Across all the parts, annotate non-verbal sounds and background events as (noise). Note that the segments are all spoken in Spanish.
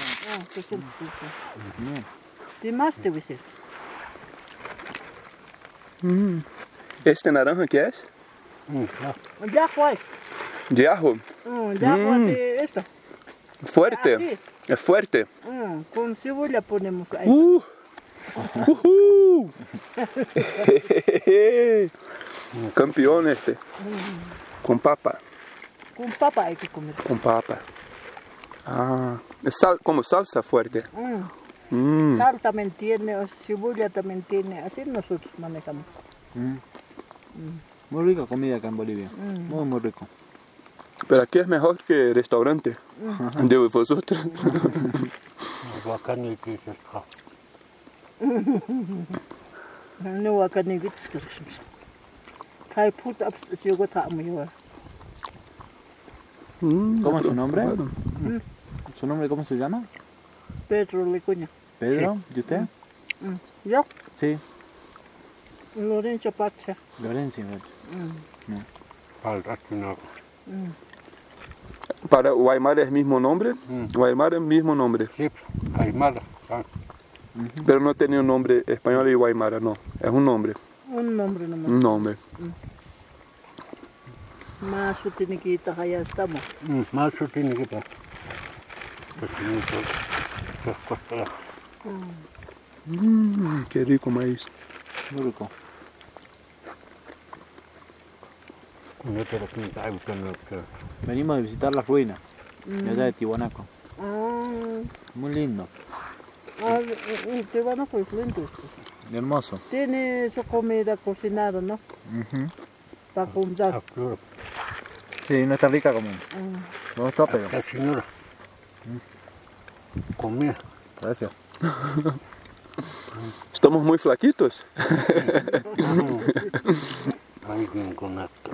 Ah, que son frutas. ¿Qué más te dice? ¿Este naranja qué es? Mm, ya. Ya fue. De ajo. Mm, ya fue de esto. Fuerte. Aquí. Es fuerte. Mm, con cebolla ponemos ahí. Uh. Uhú. Campeón este. Con papa. Con papa hay que comer. Con papa. Ah, es sal- como salsa fuerte. Mm. Mm. Sal también tiene, o cebolla también tiene. Así nosotros manejamos. Muy rica comida acá en Bolivia. Muy, muy rico. Pero aquí es mejor que el restaurante de vosotros. (laughs) (laughs) No ta mo Mm, ¿Cómo es su nombre? ¿Su nombre cómo se llama? Pedro le coña. ¿Pedro? ¿Y usted? Yo, Sí, Lorenzo Pacha. Lorencia. faltaste una. Para Guaymara es mismo nombre. Mm. Guaymara es mismo nombre. Sí, Aymara. ah, Pero no tenía un nombre español y Guaymara, no. Es un nombre. Un nombre nomás. Un nombre. Más su tiene que ir allá estamos. mm, Más su tiene que estar. Pues tiene que que costar. Mm, qué rico maíz. Muy rico. Venimos de visitar las ruinas de allá de Tiwanaco. Ah, Muy lindo. ah, a coger lento. Hermoso. Tiene su comida cocinada, ¿no? Ujú. Para comprar. Ah, claro. Sí, no está rica como. No está, pero. La señora. Comía. Gracias. (laughs) Estamos muy flaquitos. (laughs) Acto.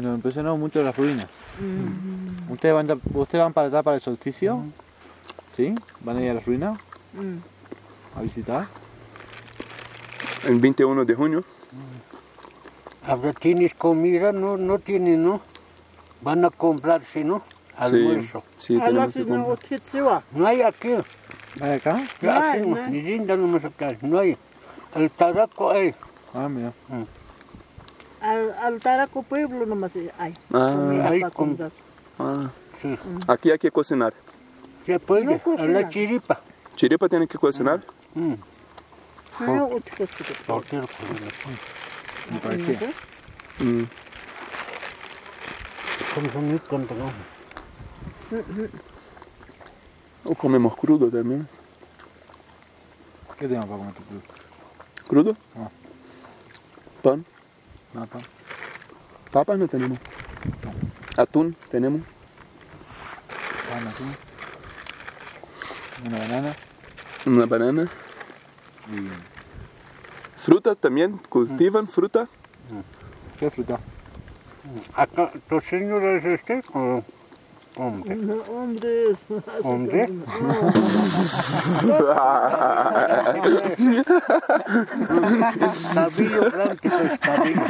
Nos impresionó mucho las ruinas. ¿Ustedes van, ya- ¿Ustedes van para allá para el solsticio? ¿Sí? ¿Van a ir a las ruinas Mm. a visitar? El 21 de junio. Ahora tienes comida, no, no tienes, ¿no? Van a comprarse, ¿no? Almuerzo. Sí, sí tenemos que comprar. No hay aquí. ¿Van acá? Ya No hay, no hay. ni linda no no hay. El tabaco hay. Ah, mira. Al, al Taraco Pueblo nomás hay. Ah. Hay comprar. Ah, Sí. aquí hay que cocinar. Se puede, No a cocina. la chiripa. Chiripa tiene que cocinar. Mm. Ah, Otitziwa. Cualquier Mm. ¿no? O comemos crudo también. ¿Qué tengo para comer tu club? ¿Crudo? Ah. Pan. Nada. Papas no tenemos. Atún tenemos. Pan, atún. Una banana Una banana. y... Fruta también. Cultivan fruta. ¿Qué fruta? Acá, (laughs) ¿tu señora es este o hombre? No, hombres. ¿Hombre? Cabello blanco, pues cabello.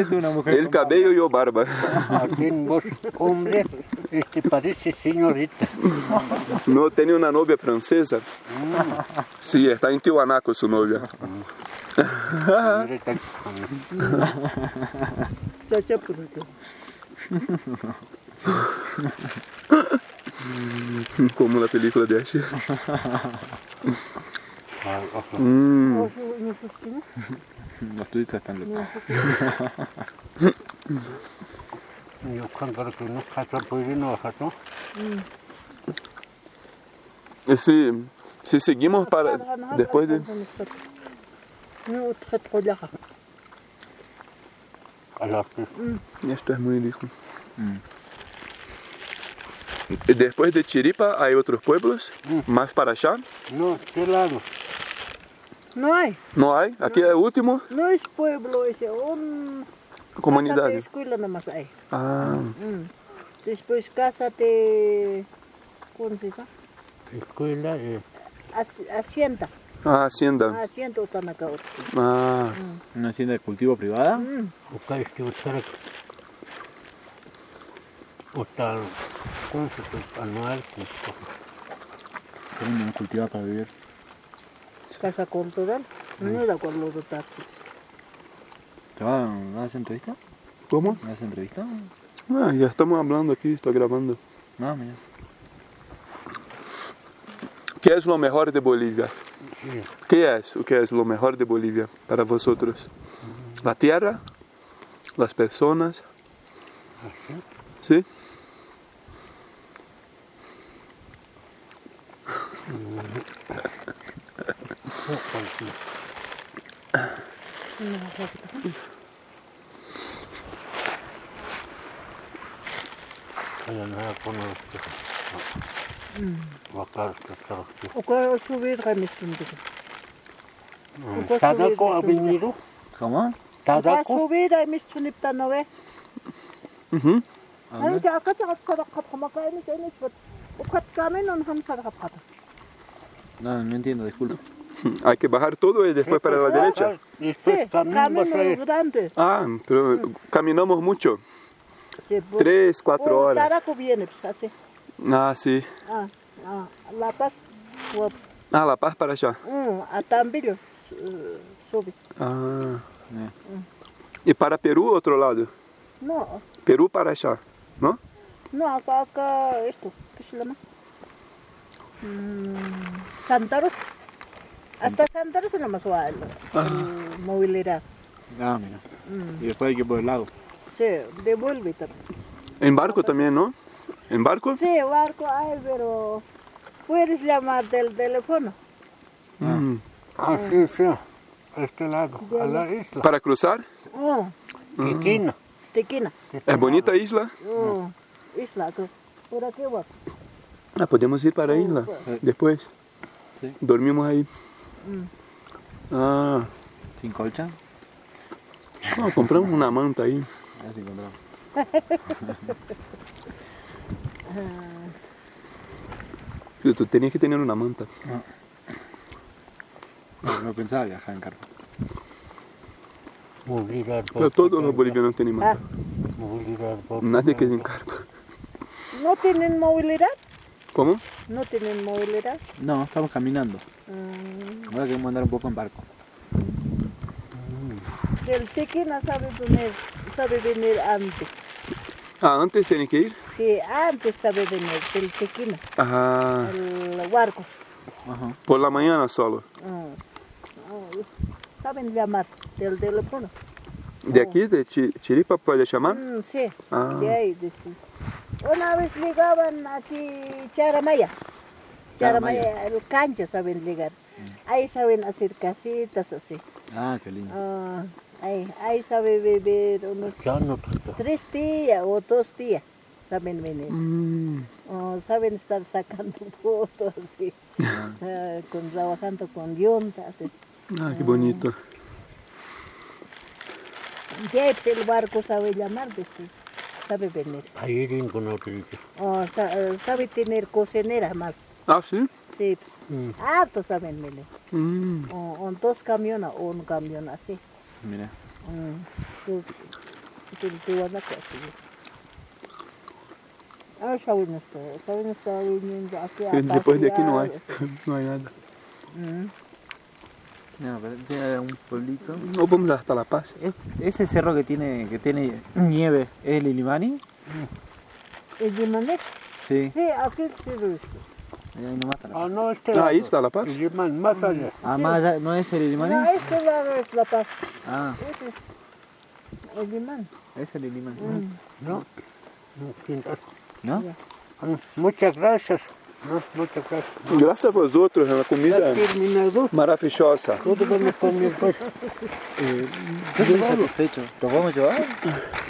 Es una mujer El con cabello y yo barba. Aquí en vos, hombre, este parece señorita. No, tenía una novia francesa. Sí, está en Tiwanaco su novia. Señorita. Chacha, por acá. Como la película de Asher. Ah, ojo. Mm. Oh, sí, no sé qué, ¿no? Los turistas están locos. Yo creo que no casa puede no ¿no? Eh, Sí, si seguimos para después de No, otro collaja. A que esto es muy rico. Y Después de Chiripa hay otros pueblos más para allá. no, ¿qué lado? No hay. No hay. Aquí es el último No es pueblo, es un... Casa de comunidad. escuela nomás hay. Ah, Mm. Después casa de... ¿Cómo se llama? Escuela, eh, Haci- Hacienda. Ah, hacienda. Hacienda están acá. otros. Ah, ¿Una hacienda de cultivo privada? Mm. ¿cómo se llama? Anual, Tenemos cultivar para vivir. Casa cultural. No era con los tacos. ¿Te van a hacer entrevista? ¿Cómo? ¿Me haces entrevista? Ah, ya estamos hablando aquí, estoy grabando. No, mira. ¿Qué es lo mejor de Bolivia? ¿Qué es? ¿Qué es lo mejor de Bolivia para vosotros? ¿La tierra? ¿Las personas? ¿Sí? Kaya na ako na Bakar ka sarap. O cuál subir. Uko Tada subir ko remistum de. abiniru. ¿Cómo? Tada Uko ko. subir remistum de no ve. Ujú. ¿A Ano dónde? ja ka ta ka ka ka ma ka ni ni but. Ukat kami non ham sa ka pa. No, no entiendo, disculpa. Hay que bajar todo y después para la derecha. Sí, Después camino vas a camino ir. grande. Ah, pero caminamos mucho. Sí, Tres, cuatro por horas. Taraco viene pues así. Ah, sí. Ah, ah, La Paz. o- Ah, La Paz para allá. Mm, a Tambillo su- sube. Ah. Eh. Y para Perú, otro lado. No, Perú para allá, ¿no? no, acá, acá, esto, ¿qué se llama? Mm, Santaros. Hasta Santaros nomás va el, el movilidad. Ah, mira. Y después hay que ir por el lago. Sí, devuelve también. En barco también, ¿no? ¿En barco? Sí, barco hay, pero puedes llamar del teléfono. Mm. Ah, sí, sí. A este lado, a la isla. ¿Para cruzar? Mm, Iquina. Tequina. Es bonita isla. Mm, isla, que- por aquí va. Ah, podemos ir para isla después. Sí. Dormimos ahí. Ah, ¿Sin colcha? no, compramos una manta ahí. A ver si encontramos. Pero (laughs) Tú tenías que tener una manta. No, no pensaba viajar en carpa. Movilidad. Pero todos los bolivianos tienen manta. Movilidad. Nadie queda en carpa. ¿No tienen movilidad? ¿Cómo? ¿No tienen movilidad? No, estamos caminando. Mm, Ahora queremos andar un poco en barco. del Tequina sabe venir, sabe venir antes. Ah, antes tienen que ir. Sí, antes sabe venir, del Tequina, Ah, el barco. Ajá. por la mañana solo. Mm. Ah, Saben llamar del teléfono. De aquí, de Chi- Chiripa, puede llamar. Mm, sí, Ah. de ahí. de sí. Una vez llegaban aquí Charamaya. Charamaya, el cancha saben llegar. Ahí saben hacer casitas así. Ah, qué lindo. Ah, ahí, ahí sabe beber unos no tres días o dos días. Saben venir. Mm. Oh, saben estar sacando (laughs) fotos así. Ah, con, trabajando con yuntas. Ah, qué bonito. Ya el barco sabe llamar, dice, sabe venir. Ahí con otro. Oh, sa- sabe tener cocinera más. Ah, sí. Sí, Mm. harto saben venir. Mm. Oh, dos camiones o un camión así. Mira. Mm, tú- tú- tú vas a conseguir. Ah, saben esto, saben estar viniendo aquí a Después de aquí no hay. (laughs) No hay nada. Mm. No, pero tiene un pueblito. No vamos hasta La Paz. Es- ese cerro que tiene que tiene nieve es el Ilimani. ¿Es de Manet? Sí. Sí, aquí sí lo he visto. Ahí nomás está la Ah, paz. no, este Ah, ahí lado. está La Paz. Y Limán, más allá. Ah, más allá, ¿no es el Ilimani? No, este lado es La Paz. Ah, Este es el imán. es el Ilimani. No. No, sin- ¿No? Ah, Muchas gracias. No, muchas gracias. Gracias a vosotros, é uma comida Ya terminado. maravilhosa. Todo van a comer pues. (laughs) Yo estoy satisfecho. ¿Lo podemos llevar?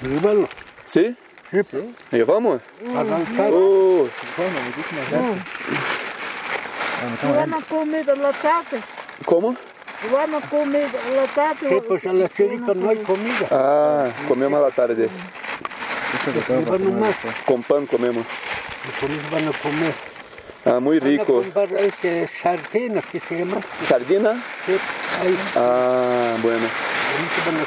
Llévalo. Sim? Sí. Llevamos? Avanzar. Oh, Bueno, muchísimas gracias. Bueno, Y estamos van a comer la tarde. como? Y van a comer la tarde. Sí, pues a la chiripa no hay comida. Ah, comemos à la tarde. Eso que tengo para Llevan comer más. después. Com pão comemos. Y por eso van a comer. Ah, muito Van a rico. comprar este sardinas que se llama. Sardina? Sí, ahí. Ah, bueno. Ahí se van